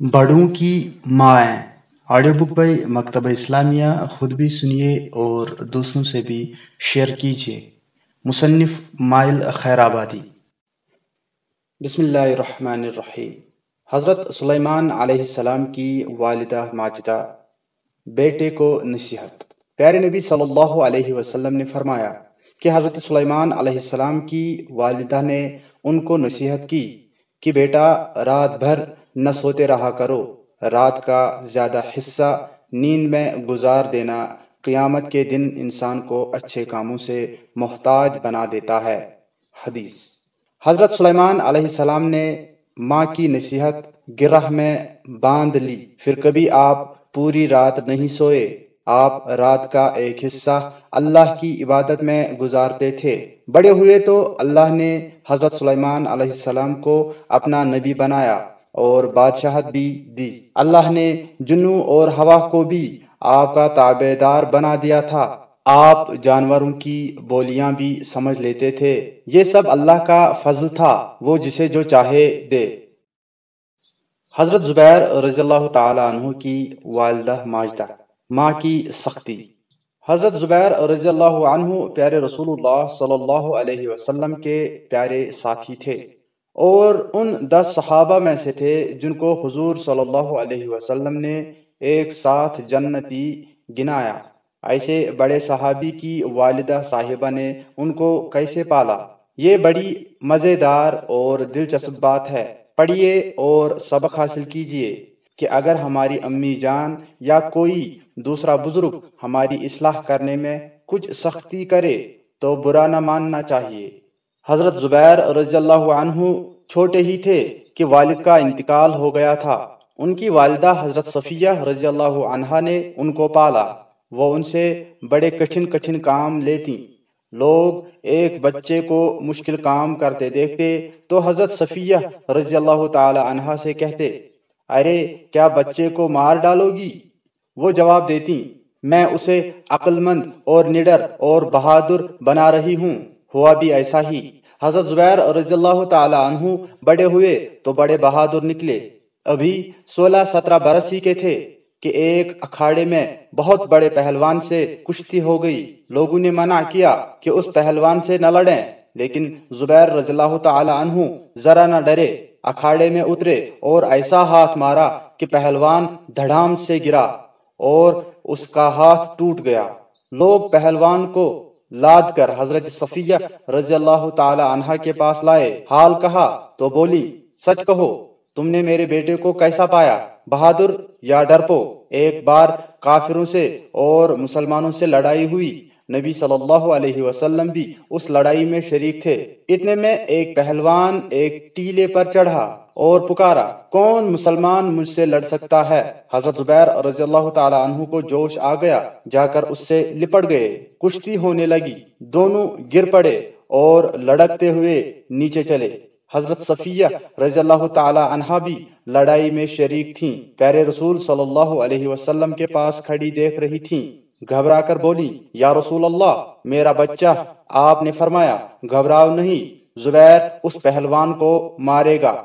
بڑوں کی مائیں۔ آڈیو بک بائی مکتبہ اسلامیہ خود بھی سنیے اور دوسروں سے بھی شیئر کیجیے۔ مصنف مائل خیر آبادی۔ بسم اللہ الرحمن الرحیم۔ حضرت سلیمان علیہ السلام کی والدہ ماجدہ بیٹے کو نصیحت۔ پیارے نبی صلی اللہ علیہ وسلم نے فرمایا کہ حضرت سلیمان علیہ السلام کی والدہ نے ان کو نصیحت کی۔ کہ بیٹا، رات بھر نہ سوتے رہا کرو۔ رات کا زیادہ حصہ نیند میں گزار دینا قیامت کے دن انسان کو اچھے کاموں سے محتاج بنا دیتا ہے۔ حدیث۔ حضرت سلیمان علیہ السلام نے ماں کی نصیحت گرہ میں باندھ لی۔ پھر کبھی آپ پوری رات نہیں سوئے۔ آپ رات کا ایک حصہ اللہ کی عبادت میں گزارتے تھے۔ بڑے ہوئے تو اللہ نے حضرت سلیمان علیہ السلام کو اپنا نبی بنایا اور بادشاہت بھی دی۔ اللہ نے جنو اور ہوا کو بھی آپ کا تابع دار بنا دیا تھا۔ آپ جانوروں کی بولیاں بھی سمجھ لیتے تھے۔ یہ سب اللہ کا فضل تھا، وہ جسے جو چاہے دے۔ حضرت زبیر رضی اللہ تعالی عنہ کی والدہ ماجدہ۔ ماں کی سختی۔ حضرت زبیر رضی اللہ عنہ پیارے رسول اللہ صلی اللہ علیہ وسلم کے پیارے ساتھی تھے اور ان دس صحابہ میں سے تھے جن کو حضور صلی اللہ علیہ وسلم نے ایک ساتھ جنتی گنایا۔ ایسے بڑے صحابی کی والدہ صاحبہ نے ان کو کیسے پالا؟ یہ بڑی مزیدار اور دلچسپ بات ہے۔ پڑھیے اور سبق حاصل کیجیے کہ اگر ہماری امی جان یا کوئی دوسرا بزرگ ہماری اصلاح کرنے میں کچھ سختی کرے تو برا نہ ماننا چاہیے۔ حضرت زبیر رضی اللہ عنہ چھوٹے ہی تھے کہ والد کا انتقال ہو گیا تھا۔ ان کی والدہ حضرت صفیہ رضی اللہ عنہ نے ان کو پالا۔ وہ ان سے بڑے کٹھن کٹھن کام لیتی۔ لوگ ایک بچے کو مشکل کام کرتے دیکھتے تو حضرت صفیہ رضی اللہ تعالی عنہ سے کہتے ارے، کیا بچے کو مار ڈالو گی؟ وہ جواب دیتی، میں اسے عقل مند اور نڈر اور بہادر بنا رہی ہوں۔ ہوا بھی ایسا ہی۔ حضرت زبیر رضی اللہ تعالی عنہ بڑے ہوئے تو بڑے بہادر نکلے۔ ابھی سولہ سترہ برس ہی کے تھے کہ ایک اکھاڑے میں بہت بڑے پہلوان سے کشتی ہو گئی۔ لوگوں نے منع کیا کہ اس پہلوان سے نہ لڑیں، لیکن زبیر رضی اللہ تعالی عنہ ذرا نہ ڈرے۔ اکھاڑے میں اترے اور ایسا ہاتھ مارا کہ پہلوان دھڑام سے گرا اور اس کا ہاتھ ٹوٹ گیا۔ لوگ پہلوان کو لاد کر حضرت صفیہ رضی اللہ تعالی عنہ کے پاس لائے۔ حال کہا تو بولی، سچ کہو، تم نے میرے بیٹے کو کیسا پایا؟ بہادر یا ڈرپو ایک بار کافروں سے اور مسلمانوں سے لڑائی ہوئی۔ نبی صلی اللہ علیہ وسلم بھی اس لڑائی میں شریک تھے۔ اتنے میں ایک پہلوان ایک ٹیلے پر چڑھا اور پکارا، کون مسلمان مجھ سے لڑ سکتا ہے؟ حضرت زبیر رضی اللہ تعالی عنہ کو جوش آ گیا، جا کر اس سے لپٹ گئے۔ کشتی ہونے لگی، دونوں گر پڑے اور لڑکتے ہوئے نیچے چلے۔ حضرت صفیہ رضی اللہ تعالی عنہ بھی لڑائی میں شریک تھیں۔ پیارے رسول صلی اللہ علیہ وسلم کے پاس کھڑی دیکھ رہی تھیں۔ گھبرا کر بولی، یا رسول اللہ، میرا بچہ، آپ نے فرمایا، گھبراؤ نہیں، زبیر اس پہلوان کو مارے گا۔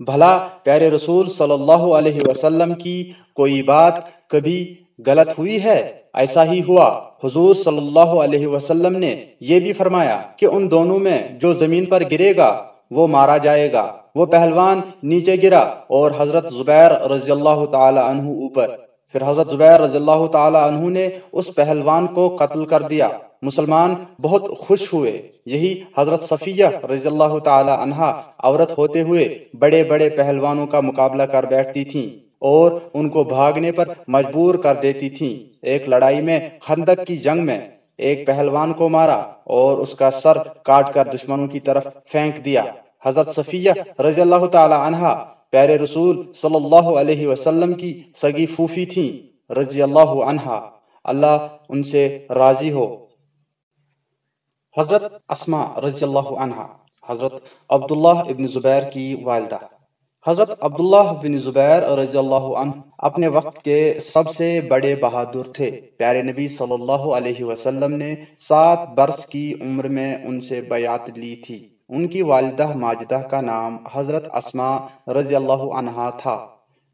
بھلا پیارے رسول صلی اللہ علیہ وسلم کی کوئی بات کبھی غلط ہوئی ہے؟ ایسا ہی ہوا۔ حضور صلی اللہ علیہ وسلم نے یہ بھی فرمایا کہ ان دونوں میں جو زمین پر گرے گا، وہ مارا جائے گا۔ وہ پہلوان نیچے گرا اور حضرت زبیر رضی اللہ تعالی عنہ اوپر۔ پھر حضرت زبیر رضی اللہ تعالی عنہ نے اس پہلوان کو قتل کر دیا۔ مسلمان بہت خوش ہوئے۔ یہی حضرت صفیہ رضی اللہ تعالی عنہ عورت ہوتے ہوئے بڑے بڑے پہلوانوں کا مقابلہ کر بیٹھتی تھیں اور ان کو بھاگنے پر مجبور کر دیتی تھیں۔ ایک لڑائی میں خندق کی جنگ میں ایک پہلوان کو مارا اور اس کا سر کاٹ کر دشمنوں کی طرف پھینک دیا۔ حضرت صفیہ رضی اللہ تعالی عنہ پیارے رسول صلی اللہ علیہ وسلم کی سگی فوفی تھیں، رضی اللہ عنہ اللہ ان سے راضی ہو۔ حضرت اسما رضی اللہ عنہ حضرت عبداللہ ابن زبیر کی والدہ۔ حضرت عبداللہ بن زبیر رضی اللہ عنہ اپنے وقت کے سب سے بڑے بہادر تھے۔ پیارے نبی صلی اللہ علیہ وسلم نے سات برس کی عمر میں ان سے بیعت لی تھی۔ ان کی والدہ ماجدہ کا نام حضرت اسما رضی اللہ عنہ تھا،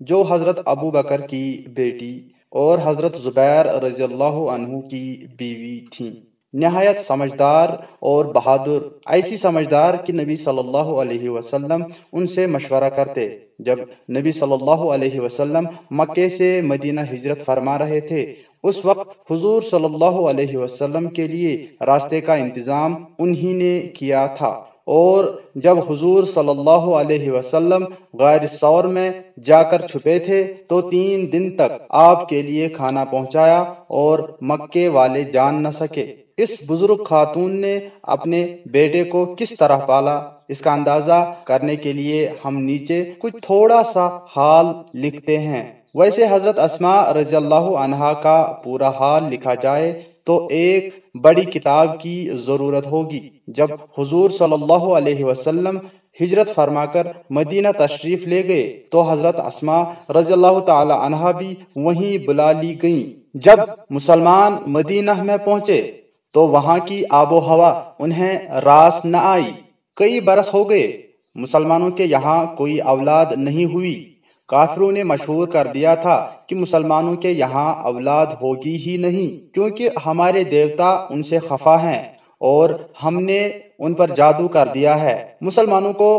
جو حضرت ابو بکر کی بیٹی اور حضرت زبیر رضی اللہ عنہ کی بیوی تھیں۔ نہایت سمجھدار اور بہادر، ایسی سمجھدار کہ نبی صلی اللہ علیہ وسلم ان سے مشورہ کرتے۔ جب نبی صلی اللہ علیہ وسلم مکے سے مدینہ ہجرت فرما رہے تھے، اس وقت حضور صلی اللہ علیہ وسلم کے لیے راستے کا انتظام انہی نے کیا تھا۔ اور جب حضور صلی اللہ علیہ وسلم غیر سور میں جا کر چھپے تھے، تو تین دن تک آپ کے لیے کھانا پہنچایا اور مکے والے جان نہ سکے۔ اس بزرگ خاتون نے اپنے بیٹے کو کس طرح پالا؟ اس کا اندازہ کرنے کے لیے ہم نیچے کچھ تھوڑا سا حال لکھتے ہیں۔ ویسے حضرت اسما رضی اللہ عنہا کا پورا حال لکھا جائے تو ایک بڑی کتاب کی ضرورت ہوگی۔ جب حضور صلی اللہ علیہ وسلم ہجرت فرما کر مدینہ تشریف لے گئے، تو حضرت اسما رضی اللہ تعالی عنہا بھی وہیں بلا لی گئیں۔ جب مسلمان مدینہ میں پہنچے، تو وہاں کی آب و ہوا انہیں راس نہ آئی۔ کئی برس ہو گئے، مسلمانوں کے یہاں کوئی اولاد نہیں ہوئی۔ کافروں نے مشہور کر دیا تھا کہ مسلمانوں کے یہاں اولاد ہوگی ہی نہیں، کیونکہ ہمارے دیوتا ان سے خفا ہیں اور ہم نے ان پر جادو کر دیا ہے۔ مسلمانوں کو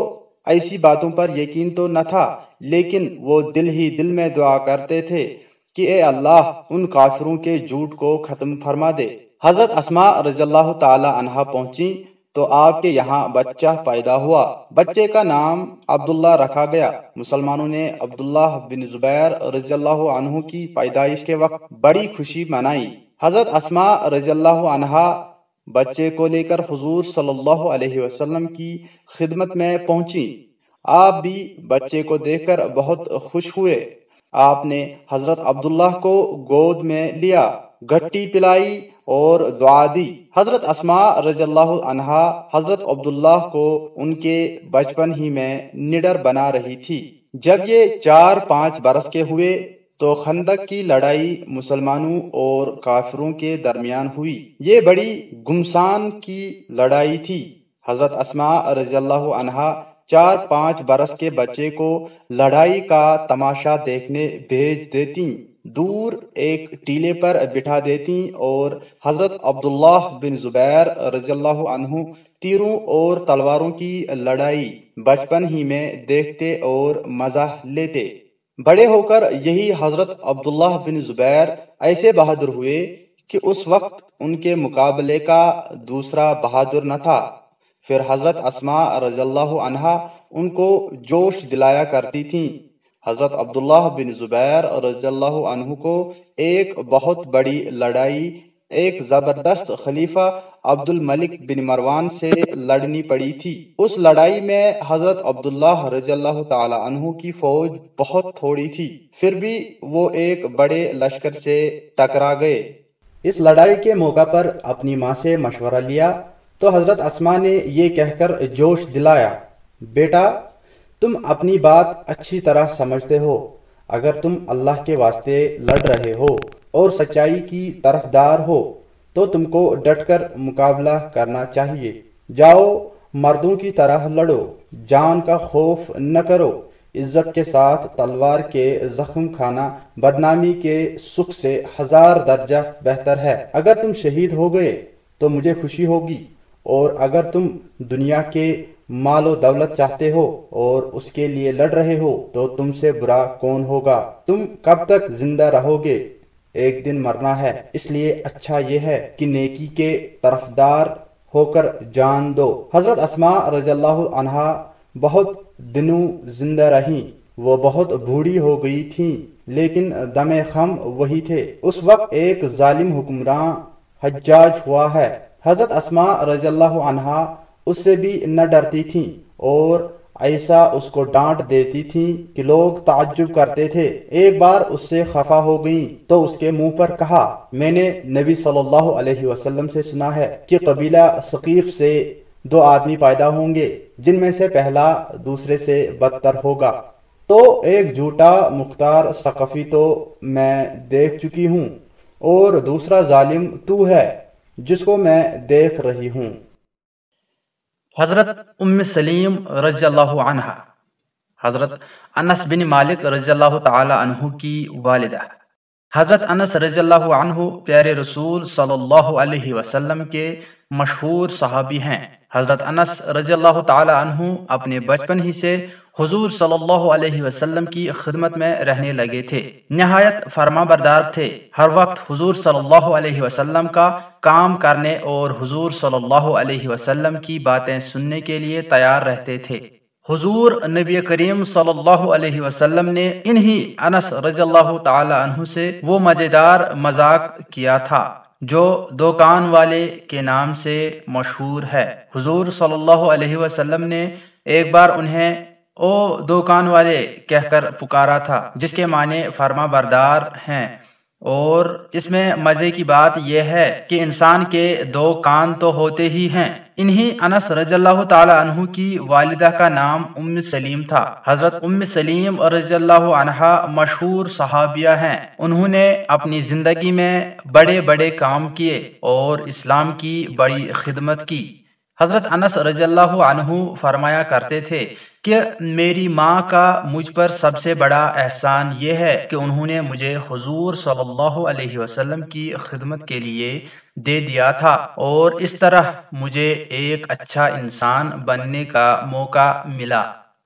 ایسی باتوں پر یقین تو نہ تھا، لیکن وہ دل ہی دل میں دعا کرتے تھے کہ اے اللہ، ان کافروں کے جھوٹ کو ختم فرما دے۔ حضرت اسما رضی اللہ تعالی عنہ پہنچی تو آپ کے یہاں بچہ پیدا ہوا۔ بچے کا نام عبداللہ رکھا گیا۔ مسلمانوں نے عبداللہ بن زبیر رضی اللہ عنہ کی پیدائش کے وقت بڑی خوشی منائی۔ حضرت اسما رضی اللہ عنہ بچے کو لے کر حضور صلی اللہ علیہ وسلم کی خدمت میں پہنچی آپ بھی بچے کو دیکھ کر بہت خوش ہوئے۔ آپ نے حضرت عبداللہ کو گود میں لیا گٹی پلائی اور دعا دی۔ حضرت اسما رضی اللہ عنہا، حضرت عبداللہ کو ان کے بچپن ہی میں نڈر بنا رہی تھی۔ جب یہ چار پانچ برس کے ہوئے تو خندق کی لڑائی مسلمانوں اور کافروں کے درمیان ہوئی۔ یہ بڑی گمسان کی لڑائی تھی۔ حضرت اسما رضی اللہ عنہا چار پانچ برس کے بچے کو لڑائی کا تماشا دیکھنے بھیج دیتی دور ایک ٹیلے پر بٹھا دیتی اور حضرت عبداللہ بن زبیر رضی اللہ عنہ تیروں اور تلواروں کی لڑائی بچپن ہی میں دیکھتے اور مزہ لیتے۔ بڑے ہو کر یہی حضرت عبداللہ بن زبیر ایسے بہادر ہوئے کہ اس وقت ان کے مقابلے کا دوسرا بہادر نہ تھا۔ پھر حضرت اسما رضی اللہ عنہ ان کو جوش دلایا کرتی تھیں۔ حضرت عبداللہ بن زبیر رضی اللہ عنہ کو ایک بہت بڑی لڑائی، ایک زبردست خلیفہ عبد الملک بن مروان سے لڑنی پڑی تھی۔ اس لڑائی میں حضرت عبداللہ رضی اللہ تعالی عنہ کی فوج بہت تھوڑی تھی، پھر بھی وہ ایک بڑے لشکر سے ٹکرا گئے۔ اس لڑائی کے موقع پر اپنی ماں سے مشورہ لیا تو حضرت اسما نے یہ کہہ کر جوش دلایا، بیٹا تم اپنی بات اچھی طرح سمجھتے ہو۔ اگر تم اللہ کے واسطے لڑ رہے ہو اور سچائی کی طرف دار ہو، تو تم کو ڈٹ کر مقابلہ کرنا چاہیے۔ جاؤ، مردوں کی طرح لڑو۔ جان کا خوف نہ کرو۔ عزت کے ساتھ تلوار کے زخم کھانا بدنامی کے سکھ سے ہزار درجہ بہتر ہے۔ اگر تم شہید ہو گئے، تو مجھے خوشی ہوگی۔ اور اگر تم دنیا کے مال و دولت چاہتے ہو اور اس کے لیے لڑ رہے ہو تو تم سے برا کون ہوگا؟ تم کب تک زندہ رہو گے؟ ایک دن مرنا ہے، اس لیے اچھا یہ ہے کہ نیکی کے طرفدار ہو کر جان دو۔ حضرت اسما رضی اللہ عنہا بہت دنوں زندہ رہیں، وہ بہت بوڑھی ہو گئی تھیں، لیکن دم خم وہی تھے۔ اس وقت ایک ظالم حکمراں حجاج ہوا ہے۔ حضرت اسما رضی اللہ عنہا اس سے بھی نہ ڈرتی تھیں اور ایسا اس کو ڈانٹ دیتی تھیں کہ لوگ تعجب کرتے تھے۔ ایک بار اس سے خفا ہو گئیں تو اس کے منہ پر کہا، میں نے نبی صلی اللہ علیہ وسلم سے سنا ہے کہ قبیلہ ثقیف سے دو آدمی پیدا ہوں گے، جن میں سے پہلا دوسرے سے بدتر ہوگا۔ تو ایک جھوٹا مختار ثقفی تو میں دیکھ چکی ہوں اور دوسرا ظالم تو ہے، جس کو میں دیکھ رہی ہوں۔ حضرت ام سلیم رضی اللہ عنہ حضرت انس بن مالک رضی اللہ تعالی عنہ کی والدہ۔ حضرت انس رضی اللہ عنہ پیارے رسول صلی اللہ علیہ وسلم کے مشہور صحابی ہیں۔ حضرت انس رضی اللہ تعالی عنہ اپنے بچپن ہی سے حضور صلی اللہ علیہ وسلم کی خدمت میں رہنے لگے تھے۔ نہایت فرما بردار تھے۔ ہر وقت حضور صلی اللہ علیہ وسلم کا کام کرنے اور حضور صلی اللہ علیہ وسلم کی باتیں سننے کے لیے تیار رہتے تھے۔ حضور نبی کریم صلی اللہ علیہ وسلم نے انہی انس رضی اللہ تعالی عنہ سے وہ مزیدار مذاق کیا تھا جو دکان والے کے نام سے مشہور ہے۔ حضور صلی اللہ علیہ وسلم نے ایک بار انہیں او دکان والے کہہ کر پکارا تھا، جس کے معنی فرما بردار ہیں۔ اور اس میں مزے کی بات یہ ہے کہ انسان کے دو کان تو ہوتے ہی ہیں۔ انہی انس رضی اللہ تعالی عنہ کی والدہ کا نام ام سلیم تھا۔ حضرت ام سلیم رضی اللہ عنہ مشہور صحابیہ ہیں۔ انہوں نے اپنی زندگی میں بڑے بڑے کام کیے اور اسلام کی بڑی خدمت کی۔ حضرت انس رضی اللہ عنہ فرمایا کرتے تھے کہ میری ماں کا مجھ پر سب سے بڑا احسان یہ ہے کہ انہوں نے مجھے حضور صلی اللہ علیہ وسلم کی خدمت کے لیے دے دیا تھا اور اس طرح مجھے ایک اچھا انسان بننے کا موقع ملا۔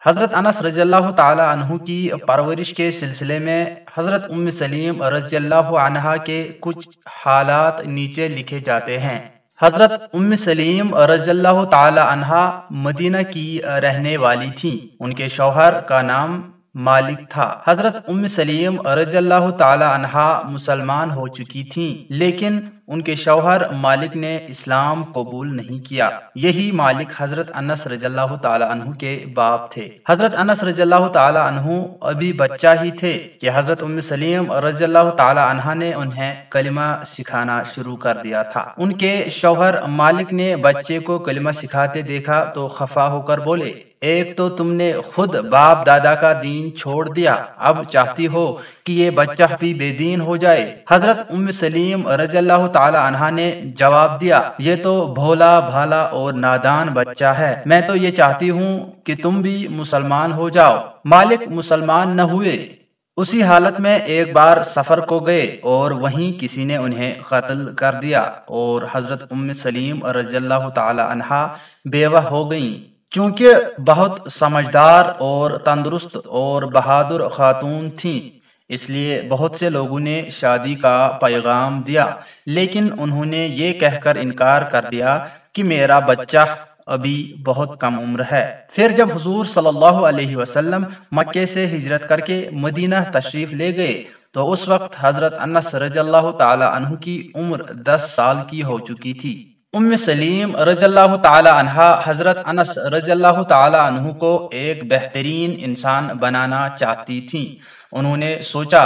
حضرت انس رضی اللہ تعالی عنہ کی پرورش کے سلسلے میں حضرت ام سلیم رضی اللہ عنہ کے کچھ حالات نیچے لکھے جاتے ہیں۔ حضرت ام سلیم رضی اللہ تعالی عنہ مدینہ کی رہنے والی تھیں۔ ان کے شوہر کا نام مالک تھا۔ حضرت ام سلیم رضی اللہ تعالی عنہ مسلمان ہو چکی تھیں، لیکن ان کے شوہر مالک نے اسلام قبول نہیں کیا۔ یہی مالک حضرت انس رضی اللہ تعالی عنہ کے باپ تھے۔ حضرت انس رضی اللہ تعالی عنہ ابھی بچہ ہی تھے کہ حضرت ام سلیم رضی اللہ تعالی عنہ نے انہیں کلمہ سکھانا شروع کر دیا تھا۔ ان کے شوہر مالک نے بچے کو کلمہ سکھاتے دیکھا تو خفا ہو کر بولے، ایک تو تم نے خود باپ دادا کا دین چھوڑ دیا، اب چاہتی ہو کہ یہ بچہ بھی بے دین ہو جائے۔ حضرت ام سلیم رضی اللہ تعالی عنہ نے جواب دیا، یہ تو بھولا بھالا اور نادان بچہ ہے۔ میں تو یہ چاہتی ہوں کہ تم بھی مسلمان ہو جاؤ۔ مالک مسلمان نہ ہوئے۔ اسی حالت میں ایک بار سفر کو گئے اور وہیں کسی نے انہیں قتل کر دیا اور حضرت ام سلیم رضی اللہ تعالی عنہ بیوہ ہو گئیں۔ چونکہ بہت سمجھدار اور تندرست اور بہادر خاتون تھیں۔ اس لیے بہت سے لوگوں نے شادی کا پیغام دیا، لیکن انہوں نے یہ کہہ کر انکار کر دیا کہ میرا بچہ ابھی بہت کم عمر ہے۔ پھر جب حضور صلی اللہ علیہ وسلم مکے سے ہجرت کر کے مدینہ تشریف لے گئے، تو اس وقت حضرت انس رضی اللہ تعالی عنہ کی عمر دس سال کی ہو چکی تھی۔ ام سلیم رضی اللہ تعالی عنہ حضرت انس رضی اللہ تعالی عنہ کو ایک بہترین انسان بنانا چاہتی تھیں۔ انہوں نے سوچا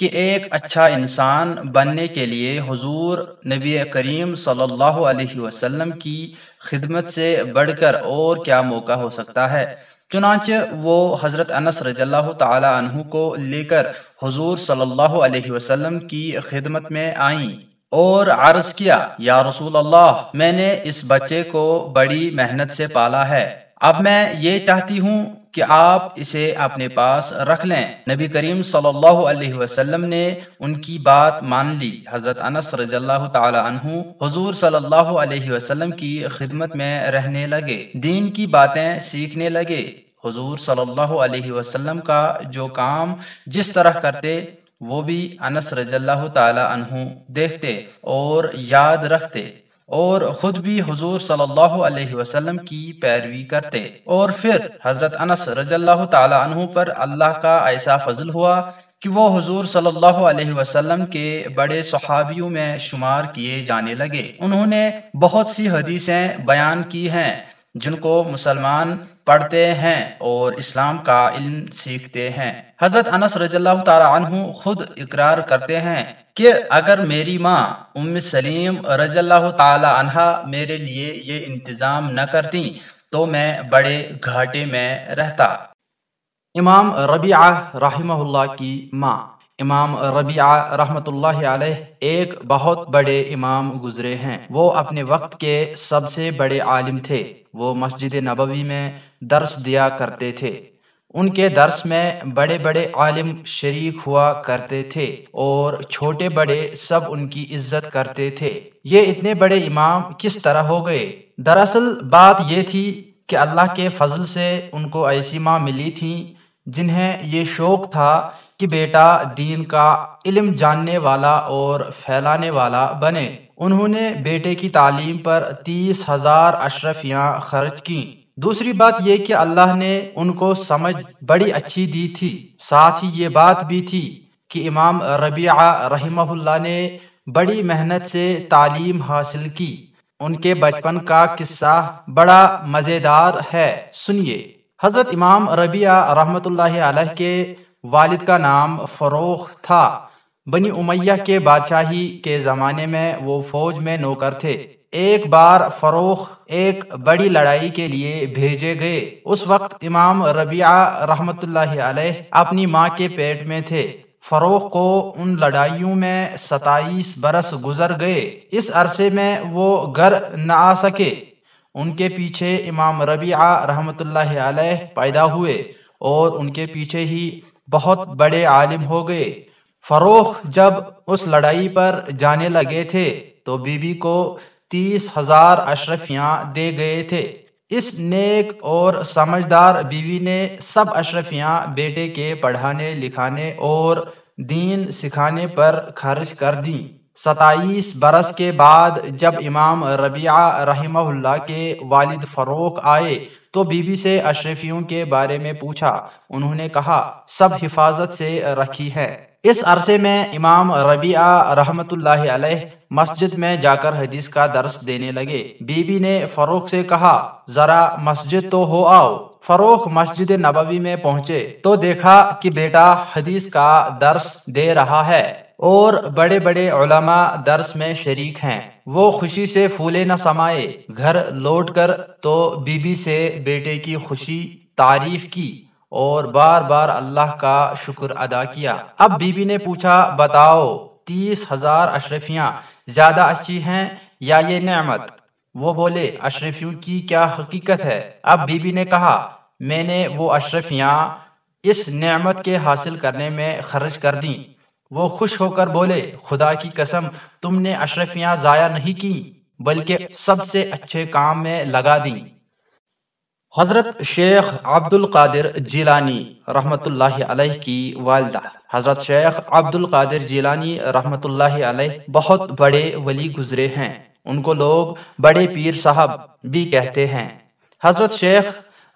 کہ ایک اچھا انسان بننے کے لیے حضور نبی کریم صلی اللہ علیہ وسلم کی خدمت سے بڑھ کر اور کیا موقع ہو سکتا ہے۔ چنانچہ وہ حضرت انس رضی اللہ تعالی عنہ کو لے کر حضور صلی اللہ علیہ وسلم کی خدمت میں آئیں۔ اور عرض کیا، یا رسول اللہ، میں نے اس بچے کو بڑی محنت سے پالا ہے۔ اب میں یہ چاہتی ہوں کہ آپ اسے اپنے پاس رکھ لیں۔ نبی کریم صلی اللہ علیہ وسلم نے ان کی بات مان لی۔ حضرت انس رضی اللہ تعالی عنہ حضور صلی اللہ علیہ وسلم کی خدمت میں رہنے لگے۔ دین کی باتیں سیکھنے لگے۔ حضور صلی اللہ علیہ وسلم کا جو کام جس طرح کرتے وہ بھی انس رضی اللہ تعالی عنہ دیکھتے اور یاد رکھتے اور خود بھی حضور صلی اللہ علیہ وسلم کی پیروی کرتے۔ اور پھر حضرت انس رضی اللہ تعالی عنہ پر اللہ کا ایسا فضل ہوا کہ وہ حضور صلی اللہ علیہ وسلم کے بڑے صحابیوں میں شمار کیے جانے لگے۔ انہوں نے بہت سی حدیثیں بیان کی ہیں جن کو مسلمان پڑھتے ہیں اور اسلام کا علم سیکھتے ہیں۔ حضرت انس رضی اللہ تعالی عنہ خود اقرار کرتے ہیں کہ اگر میری ماں ام سلیم رضی اللہ تعالی عنہ میرے لیے یہ انتظام نہ کرتی تو میں بڑے گھاٹے میں رہتا۔ امام ربیعہ رحمہ اللہ کی ماں۔ امام ربیعہ رحمۃ اللہ علیہ ایک بہت بڑے امام گزرے ہیں۔ وہ اپنے وقت کے سب سے بڑے عالم تھے۔ وہ مسجد نبوی میں درس دیا کرتے تھے۔ ان کے درس میں بڑے بڑے عالم شریک ہوا کرتے تھے اور چھوٹے بڑے سب ان کی عزت کرتے تھے۔ یہ اتنے بڑے امام کس طرح ہو گئے؟ دراصل بات یہ تھی کہ اللہ کے فضل سے ان کو ایسی ماں ملی تھی جنہیں یہ شوق تھا کہ بیٹا دین کا علم جاننے والا اور پھیلانے والا بنے۔ انہوں نے بیٹے کی تعلیم پر تیس ہزار اشرفیاں خرچ کی دوسری بات یہ کہ اللہ نے ان کو سمجھ بڑی اچھی دی تھی۔ ساتھ ہی یہ بات بھی تھی کہ امام ربیعہ رحمہ اللہ نے بڑی محنت سے تعلیم حاصل کی۔ ان کے بچپن کا قصہ بڑا مزیدار ہے۔ سنیے، حضرت امام ربیعہ رحمت اللہ علیہ کے والد کا نام فروخ تھا۔ بنی امیہ کے بادشاہی کے زمانے میں وہ فوج میں نوکر تھے۔ ایک بار فروخ ایک بڑی لڑائی کے لیے بھیجے گئے۔ اس وقت امام ربیعہ رحمت اللہ علیہ اپنی ماں کے پیٹ میں تھے۔ فروخ کو ان لڑائیوں میں ستائیس برس گزر گئے۔ اس عرصے میں وہ گھر نہ آ سکے۔ ان کے پیچھے امام ربیعہ رحمت اللہ علیہ پیدا ہوئے اور ان کے پیچھے ہی بہت بڑے عالم ہو گئے۔ فروخ جب اس لڑائی پر جانے لگے تھے تو بی بی کو تیس ہزار اشرفیاں دے گئے تھے۔ اس نیک اور سمجھدار بیوی نے سب اشرفیاں بیٹے کے پڑھانے، لکھانے اور دین سکھانے پر خرچ کر دیں۔ ستائیس برس کے بعد جب امام ربیعہ رحمہ اللہ کے والد فروخ آئے تو بی بی سے اشرفیوں کے بارے میں پوچھا۔ انہوں نے کہا، سب حفاظت سے رکھی ہے۔ اس عرصے میں امام ربیعہ رحمت اللہ علیہ مسجد میں جا کر حدیث کا درس دینے لگے۔ بی بی نے فروخ سے کہا، ذرا مسجد تو ہو آؤ۔ فروخ مسجد نبوی میں پہنچے تو دیکھا کہ بیٹا حدیث کا درس دے رہا ہے۔ اور بڑے بڑے علماء درس میں شریک ہیں۔ وہ خوشی سے پھولے نہ سمائے، گھر لوٹ کر تو بی بی سے بیٹے کی خوشی تعریف کی اور بار بار اللہ کا شکر ادا کیا۔ اب بی بی نے پوچھا، بتاؤ، تیس ہزار اشرفیاں زیادہ اچھی ہیں یا یہ نعمت؟ وہ بولے، اشرفیوں کی کیا حقیقت ہے؟ اب بی بی نے کہا، میں نے وہ اشرفیاں اس نعمت کے حاصل کرنے میں خرچ کر دیں۔ وہ خوش ہو کر بولے، خدا کی قسم، تم نے اشرفیاں ضائع نہیں کی، بلکہ سب سے اچھے کام میں لگا دیں حضرت شیخ عبد القادر جیلانی رحمت اللہ علیہ کی والدہ۔ حضرت شیخ عبد القادر جیلانی رحمت اللہ علیہ بہت بڑے ولی گزرے ہیں۔ ان کو لوگ بڑے پیر صاحب بھی کہتے ہیں۔ حضرت شیخ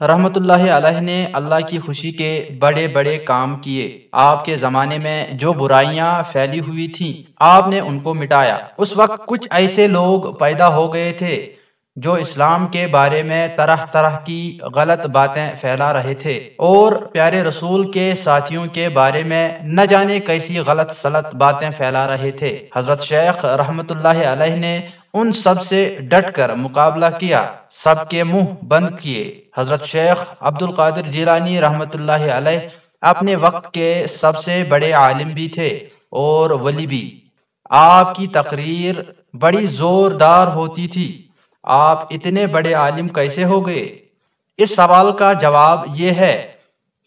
رحمت اللہ علیہ نے اللہ کی خوشی کے بڑے بڑے کام کیے۔ آپ کے زمانے میں جو برائیاں پھیلی ہوئی تھیں، آپ نے ان کو مٹایا۔ اس وقت کچھ ایسے لوگ پیدا ہو گئے تھے جو اسلام کے بارے میں طرح طرح کی غلط باتیں پھیلا رہے تھے۔ اور پیارے رسول کے ساتھیوں کے بارے میں نہ جانے کیسی غلط سلط باتیں پھیلا رہے تھے۔ حضرت شیخ رحمت اللہ علیہ نے ان سب سے ڈٹ کر مقابلہ کیا۔ سب کے منہ بند کیے۔ حضرت شیخ عبد القادر جیلانی رحمت اللہ علیہ اپنے وقت کے سب سے بڑے عالم بھی تھے اور ولی بھی۔ آپ کی تقریر بڑی زوردار ہوتی تھی۔ آپ اتنے بڑے عالم کیسے ہو گئے؟ اس سوال کا جواب یہ ہے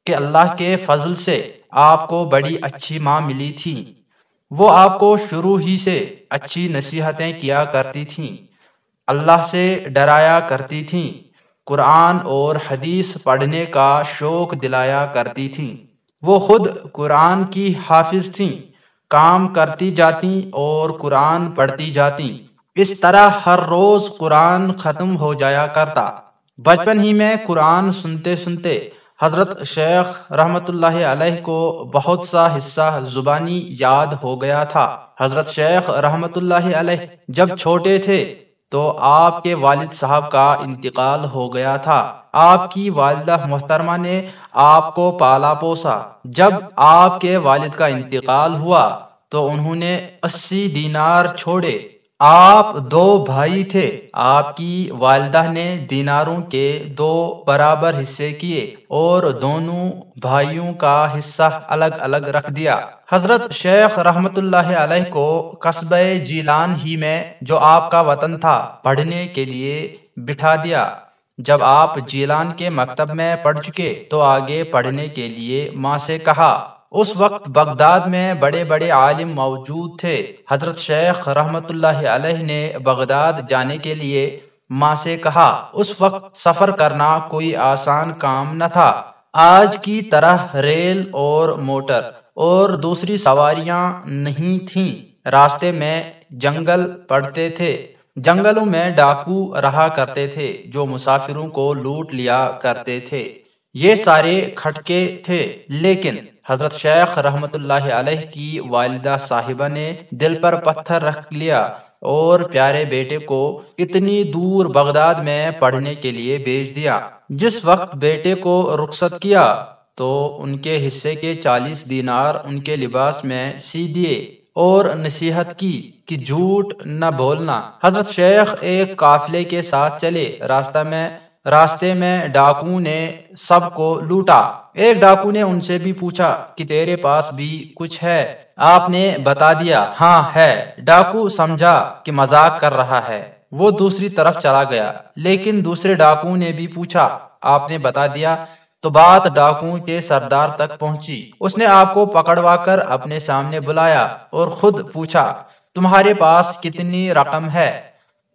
کہ اللہ کے فضل سے آپ کو بڑی اچھی ماں ملی تھی وہ آپ کو شروع ہی سے اچھی نصیحتیں کیا کرتی تھیں۔ اللہ سے ڈرایا کرتی تھیں۔ قرآن اور حدیث پڑھنے کا شوق دلایا کرتی تھیں۔ وہ خود قرآن کی حافظ تھیں۔ کام کرتی جاتی اور قرآن پڑھتی جاتی اس طرح ہر روز قرآن ختم ہو جایا کرتا۔ بچپن ہی میں قرآن سنتے سنتے حضرت شیخ رحمت اللہ علیہ کو بہت سا حصہ زبانی یاد ہو گیا تھا۔ حضرت شیخ رحمت اللہ علیہ جب چھوٹے تھے تو آپ کے والد صاحب کا انتقال ہو گیا تھا۔ آپ کی والدہ محترمہ نے آپ کو پالا پوسا۔ جب آپ کے والد کا انتقال ہوا تو انہوں نے اسی دینار چھوڑے۔ آپ دو بھائی تھے۔ آپ کی والدہ نے دیناروں کے دو برابر حصے کیے اور دونوں بھائیوں کا حصہ الگ الگ رکھ دیا۔ حضرت شیخ رحمت اللہ علیہ کو قصبہ جیلان ہی میں جو آپ کا وطن تھا پڑھنے کے لیے بٹھا دیا۔ جب آپ جیلان کے مکتب میں پڑھ چکے تو آگے پڑھنے کے لیے ماں سے کہا اس وقت بغداد میں بڑے بڑے عالم موجود تھے۔ حضرت شیخ رحمت اللہ علیہ نے بغداد جانے کے لیے ماں سے کہا، اس وقت سفر کرنا کوئی آسان کام نہ تھا۔ آج کی طرح ریل اور موٹر اور دوسری سواریاں نہیں تھیں۔ راستے میں جنگل پڑتے تھے۔ جنگلوں میں ڈاکو رہا کرتے تھے، جو مسافروں کو لوٹ لیا کرتے تھے۔ یہ سارے کھٹکے تھے، لیکن حضرت شیخ رحمت اللہ علیہ کی والدہ صاحبہ نے دل پر پتھر رکھ لیا اور پیارے بیٹے کو اتنی دور بغداد میں پڑھنے کے لیے بھیج دیا۔ جس وقت بیٹے کو رخصت کیا تو ان کے حصے کے چالیس دینار ان کے لباس میں سی دیے اور نصیحت کی کہ جھوٹ نہ بولنا۔ حضرت شیخ ایک قافلے کے ساتھ چلے، راستہ میں راستے میں ڈاکو نے سب کو لوٹا۔ ایک ڈاکو نے ان سے بھی پوچھا کہ تیرے پاس بھی کچھ ہے؟ آپ نے بتا دیا ہاں ہے۔ ڈاکو سمجھا کہ مزاق کر رہا ہے۔ وہ دوسری طرف چلا گیا۔ لیکن دوسرے ڈاکو نے بھی پوچھا، آپ نے بتا دیا؟ تو بات ڈاکو کے سردار تک پہنچی۔ اس نے آپ کو پکڑوا کر اپنے سامنے بلایا اور خود پوچھا، تمہارے پاس کتنی رقم ہے؟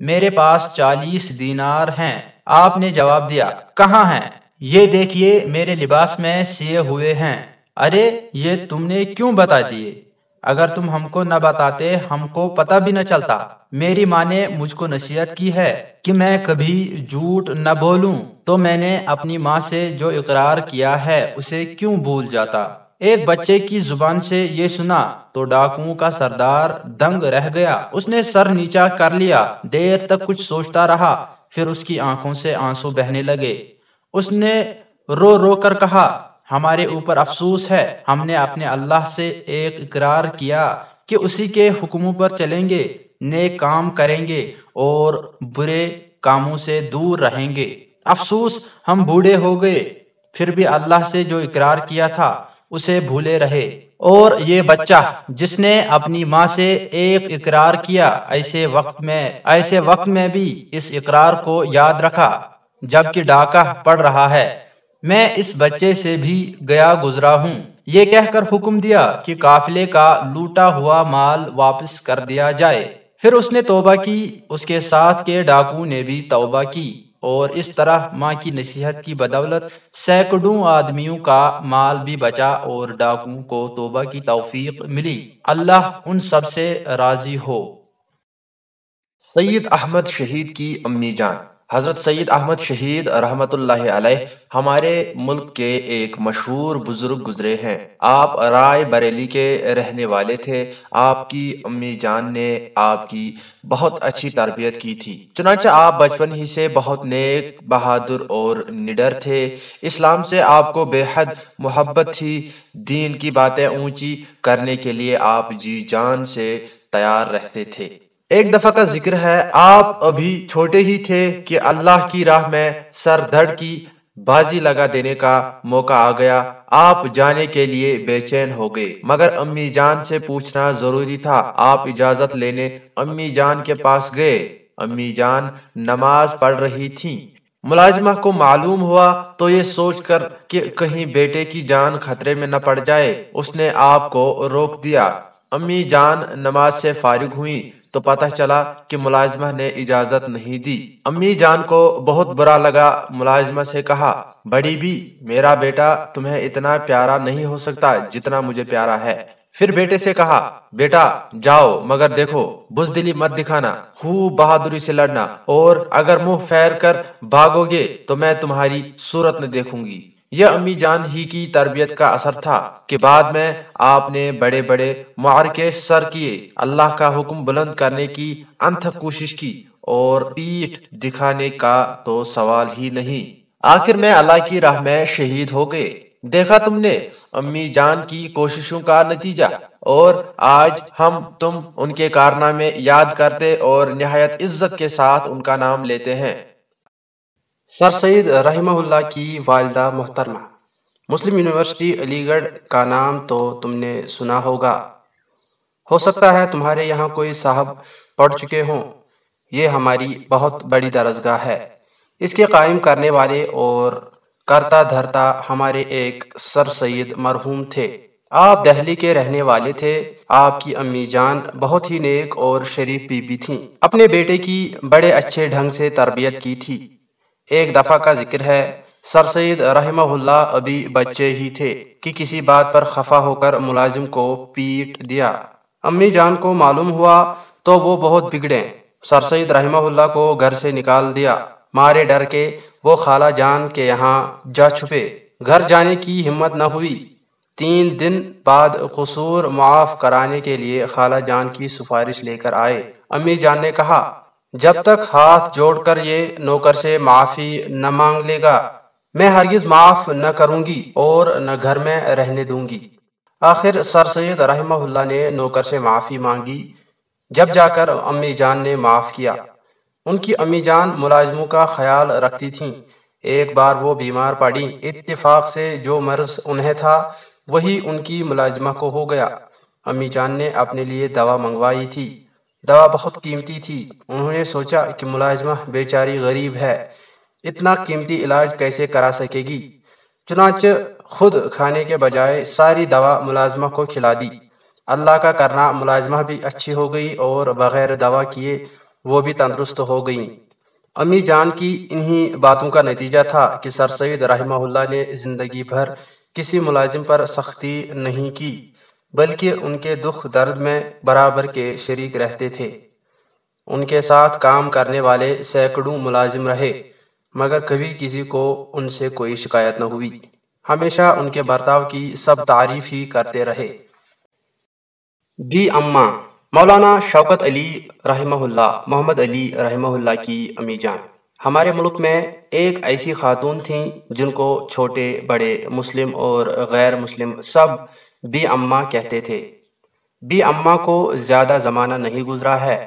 میرے پاس چالیس دینار ہیں۔ آپ نے جواب دیا، کہاں ہیں؟ یہ دیکھیے، میرے لباس میں سیے ہوئے ہیں۔ ارے، یہ تم نے کیوں بتا دیے؟ اگر تم ہم کو نہ بتاتے، ہم کو پتہ بھی نہ چلتا۔ میری ماں نے مجھ کو نصیحت کی ہے کہ میں کبھی جھوٹ نہ بولوں۔ تو میں نے اپنی ماں سے جو اقرار کیا ہے، اسے کیوں بھول جاتا؟ ایک بچے کی زبان سے یہ سنا، تو ڈاکو کا سردار دنگ رہ گیا۔ اس نے سر نیچا کر لیا، دیر تک کچھ سوچتا رہا۔ پھر اس کی آنکھوں سے آنسو بہنے لگے۔ اس نے رو رو کر کہا، ہمارے اوپر افسوس ہے۔ ہم نے اپنے اللہ سے ایک اقرار کیا کہ اسی کے حکموں پر چلیں گے، نیک کام کریں گے اور برے کاموں سے دور رہیں گے۔ افسوس، ہم بوڑھے ہو گئے۔ پھر بھی اللہ سے جو اقرار کیا تھا اسے بھولے رہے۔ اور یہ بچہ جس نے اپنی ماں سے ایک اقرار کیا، ایسے وقت میں، ایسے وقت میں بھی اس اقرار کو یاد رکھا، جبکہ ڈاکہ پڑ رہا ہے۔ میں اس بچے سے بھی گیا گزرا ہوں۔ یہ کہہ کر حکم دیا کہ قافلے کا لوٹا ہوا مال واپس کر دیا جائے۔ پھر اس نے توبہ کی، اس کے ساتھ کے ڈاکو نے بھی توبہ کی۔ اور اس طرح ماں کی نصیحت کی بدولت سینکڑوں آدمیوں کا مال بھی بچا اور ڈاکو کو توبہ کی توفیق ملی۔ اللہ ان سب سے راضی ہو۔ سید احمد شہید کی امی جان۔ حضرت سید احمد شہید رحمت اللہ علیہ ہمارے ملک کے ایک مشہور بزرگ گزرے ہیں۔ آپ رائے بریلی کے رہنے والے تھے۔ آپ کی امی جان نے آپ کی بہت اچھی تربیت کی تھی۔ چنانچہ آپ بچپن ہی سے بہت نیک، بہادر اور نڈر تھے۔ اسلام سے آپ کو بے حد محبت تھی۔ دین کی باتیں اونچی کرنے کے لیے آپ جی جان سے تیار رہتے تھے۔ ایک دفعہ کا ذکر ہے، آپ ابھی چھوٹے ہی تھے کہ اللہ کی راہ میں سر دھڑ کی بازی لگا دینے کا موقع آ گیا۔ آپ جانے کے لیے بے چین ہو گئے۔ مگر امی جان سے پوچھنا ضروری تھا، آپ اجازت لینے امی جان کے پاس گئے۔ امی جان نماز پڑھ رہی تھی ملازمہ کو معلوم ہوا تو یہ سوچ کر کہ کہیں بیٹے کی جان خطرے میں نہ پڑ جائے، اس نے آپ کو روک دیا۔ امی جان نماز سے فارغ ہوئی تو پتہ چلا کہ ملازمہ نے اجازت نہیں دی۔ امی جان کو بہت برا لگا، ملازمہ سے کہا، بڑی بھی، میرا بیٹا تمہیں اتنا پیارا نہیں ہو سکتا جتنا مجھے پیارا ہے۔ پھر بیٹے سے کہا، بیٹا، جاؤ، مگر دیکھو، بزدلی مت دکھانا، خوب بہادری سے لڑنا، اور اگر منہ پھیر کر بھاگو گے تو میں تمہاری صورت نہ دیکھوں گی۔ یہ امی جان ہی کی تربیت کا اثر تھا کہ بعد میں آپ نے بڑے بڑے معرکے سر کیے۔ اللہ کا حکم بلند کرنے کی انتھ کوشش کی اور پیٹ دکھانے کا تو سوال ہی نہیں۔ آخر میں اللہ کی راہ میں شہید ہو گئے۔ دیکھا تم نے امی جان کی کوششوں کا نتیجہ اور آج ہم تم ان کے کارنامے یاد کرتے اور نہایت عزت کے ساتھ ان کا نام لیتے ہیں۔ سر سید رحمہ اللہ کی والدہ محترمہ۔ مسلم یونیورسٹی، علی گڑھ کا نام تو تم نے سنا ہوگا۔ ہو سکتا ہے تمہارے یہاں کوئی صاحب پڑھ چکے ہوں۔ یہ ہماری بہت بڑی درسگاہ ہے۔ اس کے قائم کرنے والے اور کرتا دھرتا ہمارے ایک سر سید مرحوم تھے۔ آپ دہلی کے رہنے والے تھے۔ آپ کی امی جان بہت ہی نیک اور شریف بی بی تھیں۔ اپنے بیٹے کی بڑے اچھے ڈھنگ سے تربیت کی تھی۔ ایک دفعہ کا ذکر ہے، سر سید رحمہ اللہ ابھی بچے ہی تھے کہ کسی بات پر خفا ہو کر ملازم کو پیٹ دیا۔ امی جان کو معلوم ہوا تو وہ بہت بگڑے۔ سر سید رحمہ اللہ کو گھر سے نکال دیا۔ مارے ڈر کے وہ خالہ جان کے یہاں جا چھپے۔ گھر جانے کی ہمت نہ ہوئی۔ تین دن بعد قصور معاف کرانے کے لیے خالہ جان کی سفارش لے کر آئے۔ امی جان نے کہا جب تک ہاتھ جوڑ کر یہ نوکر سے معافی نہ مانگ لے گا، میں ہرگز معاف نہ کروں گی اور نہ گھر میں رہنے دوں گی۔ آخر سر سید رحمہ اللہ نے نوکر سے معافی مانگی، جب جا کر امی جان نے معاف کیا۔ ان کی امی جان ملازموں کا خیال رکھتی تھیں۔ ایک بار وہ بیمار پڑی اتفاق سے جو مرض انہیں تھا، وہی ان کی ملازمہ کو ہو گیا۔ امی جان نے اپنے لیے دوا منگوائی تھی۔ دوا بہت قیمتی تھی۔ انہوں نے سوچا کہ ملازمہ بیچاری غریب ہے۔ اتنا قیمتی علاج کیسے کرا سکے گی؟ چنانچہ خود کھانے کے بجائے ساری دوا ملازمہ کو کھلا دی۔ اللہ کا کرنا ملازمہ بھی اچھی ہو گئی اور بغیر دوا کیے وہ بھی تندرست ہو گئیں۔ امی جان کی انہی باتوں کا نتیجہ تھا کہ سر سید رحمہ اللہ نے زندگی بھر کسی ملازم پر سختی نہیں کی۔ بلکہ ان کے دکھ درد میں برابر کے شریک رہتے تھے۔ ان کے ساتھ کام کرنے والے سینکڑوں ملازم رہے، مگر کبھی کسی کو ان سے کوئی شکایت نہ ہوئی۔ ہمیشہ ان کے برتاؤ کی سب تعریف ہی کرتے رہے۔ جی بی اماں مولانا شوکت علی رحمہ اللہ، محمد علی رحمہ اللہ کی امی جان۔ ہمارے ملک میں ایک ایسی خاتون تھیں جن کو چھوٹے، بڑے، مسلم اور غیر مسلم سب بی اماں کہتے تھے۔ بی اماں کو زیادہ زمانہ نہیں گزرا ہے۔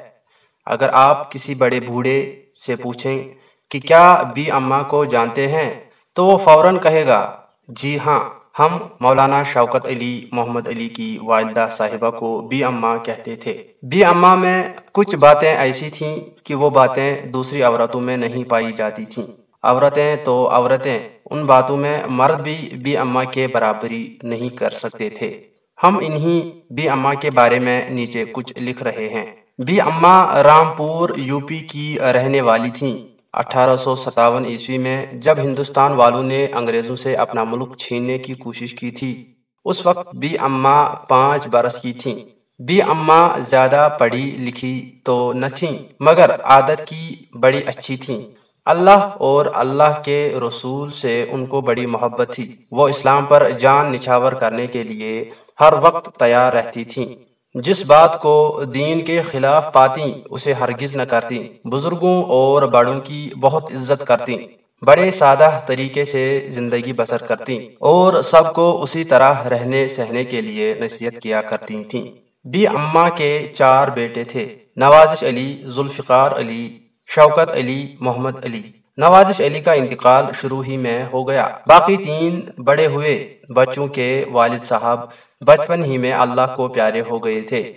اگر آپ کسی بڑے بوڑھے سے پوچھیں کہ کیا بی اماں کو جانتے ہیں، تو وہ فوراً کہے گا جی ہاں ہم مولانا شوکت علی، محمد علی کی والدہ صاحبہ کو بی اماں کہتے تھے۔ بی اماں میں کچھ باتیں ایسی تھیں کہ وہ باتیں دوسری عورتوں میں نہیں پائی جاتی تھیں۔ عورتیں تو عورتیں۔ ان باتوں میں مرد بھی بی اماں کے برابری نہیں کر سکتے تھے۔ ہم انہی بی اماں کے بارے میں نیچے کچھ لکھ رہے ہیں۔ بی اماں رامپور یو پی کی رہنے والی تھیں۔ اٹھارہ سو ستاون عیسوی میں جب ہندوستان والوں نے انگریزوں سے اپنا ملک چھیننے کی کوشش کی تھی، اس وقت بی اماں پانچ برس کی تھیں۔ بی اماں زیادہ پڑھی لکھی تو نہ تھیں، مگر عادت کی بڑی اچھی تھیں۔ اللہ اور اللہ کے رسول سے ان کو بڑی محبت تھی۔ وہ اسلام پر جان نچھاور کرنے کے لیے ہر وقت تیار رہتی تھیں۔ جس بات کو دین کے خلاف پاتی، اسے ہرگز نہ کرتی۔ بزرگوں اور بڑوں کی بہت عزت کرتی۔ بڑے سادہ طریقے سے زندگی بسر کرتی۔ اور سب کو اسی طرح رہنے سہنے کے لیے نصیحت کیا کرتی تھیں۔ بی اماں کے چار بیٹے تھے۔ نوازش علی، ذوالفقار علی شوکت علی، محمد علی۔ نوازش علی کا انتقال شروع ہی میں ہو گیا۔ باقی تین بڑے ہوئے بچوں کے والد صاحب بچپن ہی میں اللہ کو پیارے ہو گئے تھے۔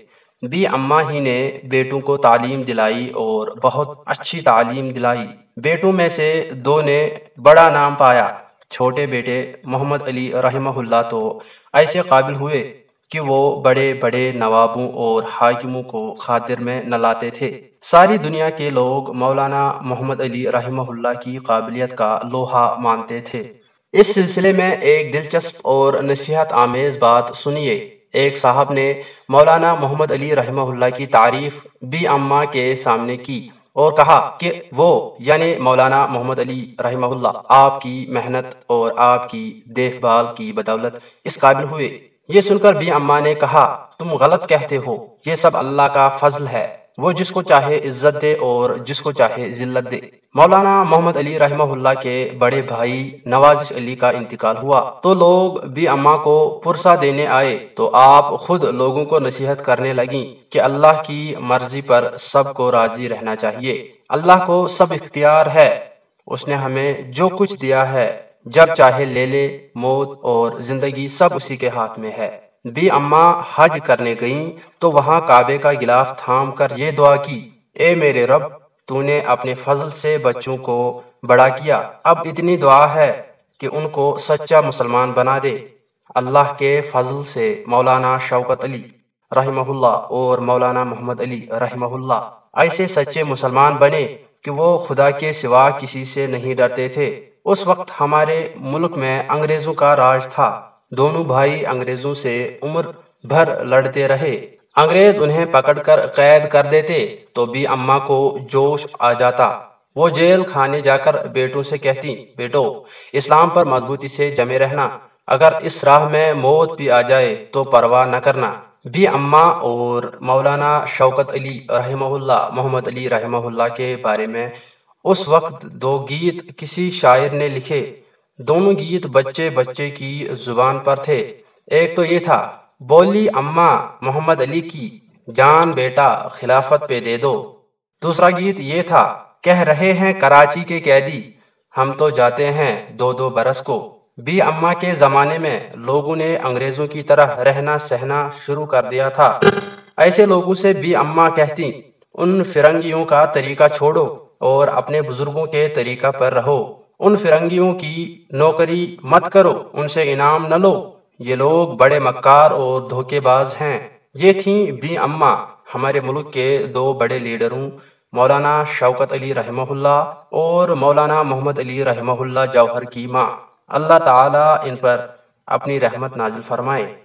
بی اماں ہی نے بیٹوں کو تعلیم دلائی اور بہت اچھی تعلیم دلائی۔ بیٹوں میں سے دو نے بڑا نام پایا۔ چھوٹے بیٹے محمد علی رحمہ اللہ تو ایسے قابل ہوئے۔ کہ وہ بڑے بڑے نوابوں اور حاکموں کو خاطر میں نہ لاتے تھے۔ ساری دنیا کے لوگ مولانا محمد علی رحمہ اللہ کی قابلیت کا لوہا مانتے تھے۔ اس سلسلے میں ایک دلچسپ اور نصیحت آمیز بات سنیے۔ ایک صاحب نے مولانا محمد علی رحمہ اللہ کی تعریف بی اماں کے سامنے کی اور کہا کہ وہ یعنی مولانا محمد علی رحمہ اللہ آپ کی محنت اور آپ کی دیکھ بھال کی بدولت اس قابل ہوئے۔ یہ سن کر بی اماں نے کہا، تم غلط کہتے ہو، یہ سب اللہ کا فضل ہے۔ وہ جس کو چاہے عزت دے اور جس کو چاہے ذلت دے۔ مولانا محمد علی رحمہ اللہ کے بڑے بھائی نوازش علی کا انتقال ہوا۔ تو لوگ بھی اماں کو پرسا دینے آئے، تو آپ خود لوگوں کو نصیحت کرنے لگیں کہ اللہ کی مرضی پر سب کو راضی رہنا چاہیے۔ اللہ کو سب اختیار ہے، اس نے ہمیں جو کچھ دیا ہے جب چاہے لے لے، موت اور زندگی سب اسی کے ہاتھ میں ہے۔ بی اماں حج کرنے گئیں تو وہاں کعبے کا گلاف تھام کر یہ دعا کی، اے میرے رب، تو نے اپنے فضل سے بچوں کو بڑا کیا۔ اب اتنی دعا ہے کہ ان کو سچا مسلمان بنا دے۔ اللہ کے فضل سے مولانا شوکت علی رحمہ اللہ اور مولانا محمد علی رحمہ اللہ۔ ایسے سچے مسلمان بنے کہ وہ خدا کے سوا کسی سے نہیں ڈرتے تھے۔ اس وقت ہمارے ملک میں انگریزوں کا راج تھا۔ دونوں بھائی انگریزوں سے عمر بھر لڑتے رہے۔ انگریز انہیں پکڑ کر قید کر دیتے تو بھی اماں کو جوش آ جاتا۔ وہ جیل کھانے جا کر بیٹوں سے کہتی، بیٹو، اسلام پر مضبوطی سے جمے رہنا۔ اگر اس راہ میں موت بھی آ جائے تو پرواہ نہ کرنا بھی اماں اور مولانا شوکت علی رحمہ اللہ، محمد علی رحمہ اللہ کے بارے میں اس وقت دو گیت کسی شاعر نے لکھے۔ دونوں گیت بچے بچے کی زبان پر تھے۔ ایک تو یہ تھا، بولی اماں محمد علی کی، جان بیٹا خلافت پہ دے دو۔ دوسرا گیت یہ تھا، کہہ رہے ہیں کراچی کے قیدی، ہم تو جاتے ہیں دو دو برس کو۔ بی اما کے زمانے میں لوگوں نے انگریزوں کی طرح رہنا سہنا شروع کر دیا تھا۔ ایسے لوگوں سے بی اما کہتی ان فرنگیوں کا طریقہ چھوڑو۔ اور اپنے بزرگوں کے طریقہ پر رہو۔ ان فرنگیوں کی نوکری مت کرو، ان سے انعام نہ لو۔ یہ لوگ بڑے مکار اور دھوکے باز ہیں۔ یہ تھیں بی اما، ہمارے ملک کے دو بڑے لیڈروں، مولانا شوکت علی رحمہ اللہ اور مولانا محمد علی رحمہ اللہ جوہر کی ماں۔ اللہ تعالی ان پر اپنی رحمت نازل فرمائے۔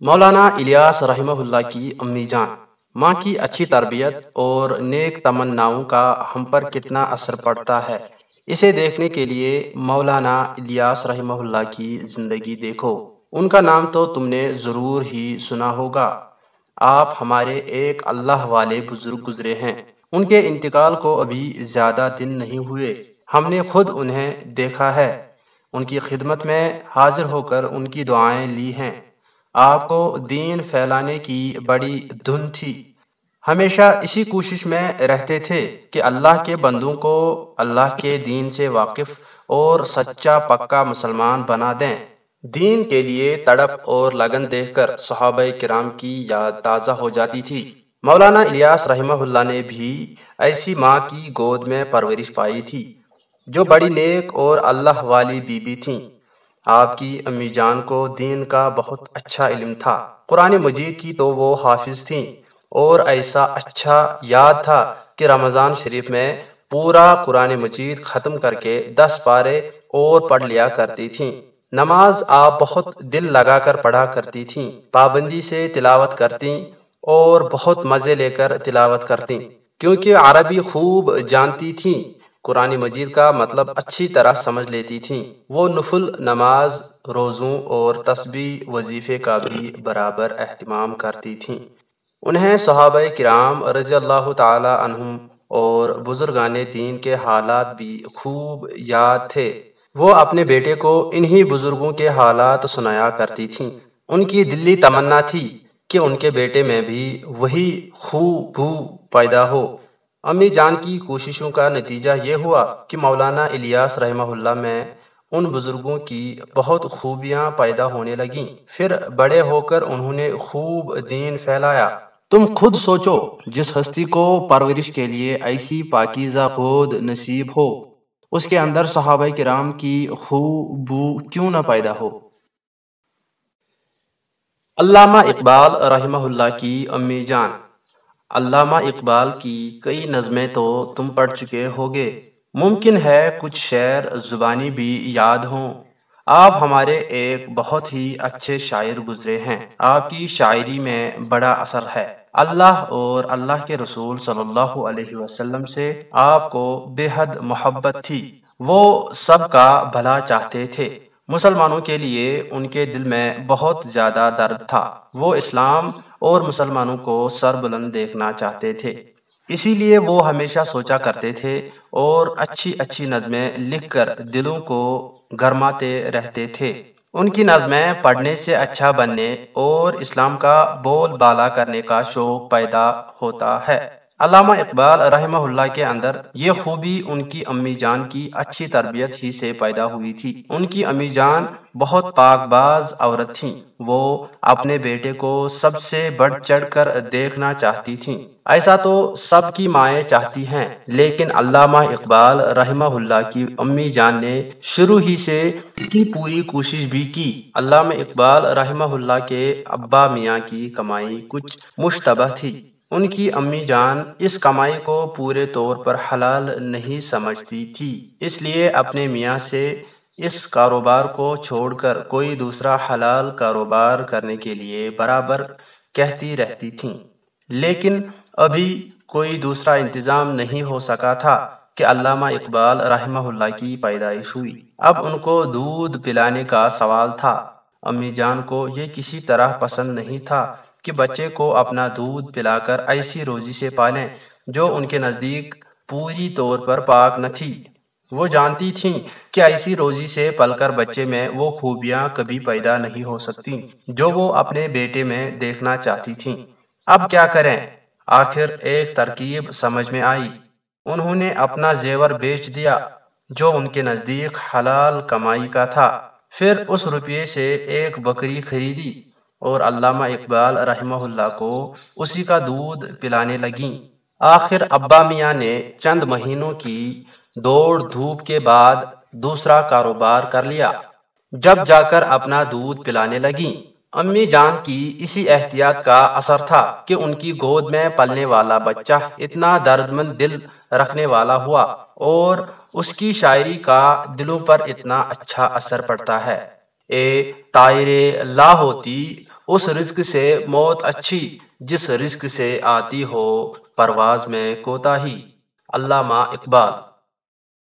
مولانا الیاس رحمہ اللہ کی امی جان۔ ماں کی اچھی تربیت اور نیک تمناؤں کا ہم پر کتنا اثر پڑتا ہے۔ اسے دیکھنے کے لیے مولانا الیاس رحمہ اللہ کی زندگی دیکھو۔ ان کا نام تو تم نے ضرور ہی سنا ہوگا۔ آپ ہمارے ایک اللہ والے بزرگ گزرے ہیں۔ ان کے انتقال کو ابھی زیادہ دن نہیں ہوئے۔ ہم نے خود انہیں دیکھا ہے۔ ان کی خدمت میں حاضر ہو کر ان کی دعائیں لی ہیں۔ آپ کو دین پھیلانے کی بڑی دھن تھی۔ ہمیشہ اسی کوشش میں رہتے تھے کہ اللہ کے بندوں کو اللہ کے دین سے واقف اور سچا پکا مسلمان بنا دیں۔ دین کے لیے تڑپ اور لگن دیکھ کر صحابہ کرام کی یاد تازہ ہو جاتی تھی۔ مولانا الیاس رحمہ اللہ نے بھی ایسی ماں کی گود میں پرورش پائی تھی جو بڑی نیک اور اللہ والی بی بی تھیں۔ آپ کی امی جان کو دین کا بہت اچھا علم تھا۔ قرآن مجید کی تو وہ حافظ تھیں۔ اور ایسا اچھا یاد تھا کہ رمضان شریف میں پورا قرآن مجید ختم کر کے دس پارے اور پڑھ لیا کرتی تھیں۔ نماز آپ بہت دل لگا کر پڑھا کرتی تھیں۔ پابندی سے تلاوت کرتی اور بہت مزے لے کر تلاوت کرتی کیونکہ عربی خوب جانتی تھیں۔ قرآن مجید کا مطلب اچھی طرح سمجھ لیتی تھیں۔ وہ نفل، نماز، روزوں اور تسبیح وظیفے کا بھی برابر اہتمام کرتی تھیں۔ انہیں صحابہ کرام رضی اللہ تعالی عنہم اور بزرگان دین کے حالات بھی خوب یاد تھے۔ وہ اپنے بیٹے کو انہی بزرگوں کے حالات سنایا کرتی تھیں۔ ان کی دلی تمنا تھی کہ ان کے بیٹے میں بھی وہی خو بھو پیدا ہو۔ امی جان کی کوششوں کا نتیجہ یہ ہوا کہ مولانا الیاس رحمہ اللہ میں ان بزرگوں کی بہت خوبیاں پیدا ہونے لگیں۔ پھر بڑے ہو کر انہوں نے خوب دین پھیلایا۔ تم خود سوچو جس ہستی کو پرورش کے لیے ایسی پاکیزہ خود نصیب ہو، اس کے اندر صحابہ کرام کی خو بو کیوں نہ پیدا ہو۔ علامہ اقبال رحمہ اللہ کی امی جان۔ علامہ اقبال کی کئی نظمیں تو تم پڑھ چکے ہوگے۔ ممکن ہے کچھ شعر زبانی بھی یاد ہوں۔ آپ ہمارے ایک بہت ہی اچھے شاعر گزرے ہیں۔ آپ کی شاعری میں بڑا اثر ہے۔ اللہ اور اللہ کے رسول صلی اللہ علیہ وسلم سے آپ کو بے حد محبت تھی۔ وہ سب کا بھلا چاہتے تھے۔ مسلمانوں کے لیے ان کے دل میں بہت زیادہ درد تھا۔ وہ اسلام اور مسلمانوں کو سر بلند دیکھنا چاہتے تھے۔ اسی لیے وہ ہمیشہ سوچا کرتے تھے اور اچھی اچھی نظمیں لکھ کر دلوں کو گرماتے رہتے تھے۔ ان کی نظمیں پڑھنے سے اچھا بننے اور اسلام کا بول بالا کرنے کا شوق پیدا ہوتا ہے۔ علامہ اقبال رحمہ اللہ کے اندر یہ خوبی ان کی امی جان کی اچھی تربیت ہی سے پیدا ہوئی تھی۔ ان کی امی جان بہت پاک باز عورت تھیں۔ وہ اپنے بیٹے کو سب سے بڑھ چڑھ کر دیکھنا چاہتی تھیں۔ ایسا تو سب کی مائیں چاہتی ہیں، لیکن علامہ اقبال رحمہ اللہ کی امی جان نے شروع ہی سے اس کی پوری کوشش بھی کی۔ علامہ اقبال رحمہ اللہ کے ابا میاں کی کمائی کچھ مشتبہ تھی۔ ان کی امی جان اس کمائی کو پورے طور پر حلال نہیں سمجھتی تھی۔ اس لیے اپنے میاں سے اس کاروبار کو چھوڑ کر کوئی دوسرا حلال کاروبار کرنے کے لیے برابر کہتی رہتی تھیں۔ لیکن ابھی کوئی دوسرا انتظام نہیں ہو سکا تھا کہ علامہ اقبال رحمہ اللہ کی پیدائش ہوئی۔ اب ان کو دودھ پلانے کا سوال تھا۔ امی جان کو یہ کسی طرح پسند نہیں تھا کہ بچے کو اپنا دودھ پلا کر ایسی روزی سے پالیں جو ان کے نزدیک پوری طور پر پاک نہ تھی۔ وہ جانتی تھیں کہ ایسی روزی سے پل کر بچے میں وہ خوبیاں کبھی پیدا نہیں ہو سکتی جو وہ اپنے بیٹے میں دیکھنا چاہتی تھیں۔ اب کیا کریں؟ آخر ایک ترکیب سمجھ میں آئی۔ انہوں نے اپنا زیور بیچ دیا جو ان کے نزدیک حلال کمائی کا تھا۔ پھر اس روپیے سے ایک بکری خریدی۔ اور علامہ اقبال رحمہ اللہ کو اسی کا دودھ پلانے لگیں۔ آخر ابا میاں نے چند مہینوں کی دوڑ دھوپ کے بعد دوسرا کاروبار کر لیا۔ جب جا کر اپنا دودھ پلانے لگیں، امی جان کی اسی احتیاط کا اثر تھا کہ ان کی گود میں پلنے والا بچہ اتنا درد مند دل رکھنے والا ہوا اور اس کی شاعری کا دلوں پر اتنا اچھا اثر پڑتا ہے۔ اے تائر لا ہوتی اس رزق سے موت اچھی، جس رزق سے آتی ہو، پرواز میں کوتا ہی علامہ اقبال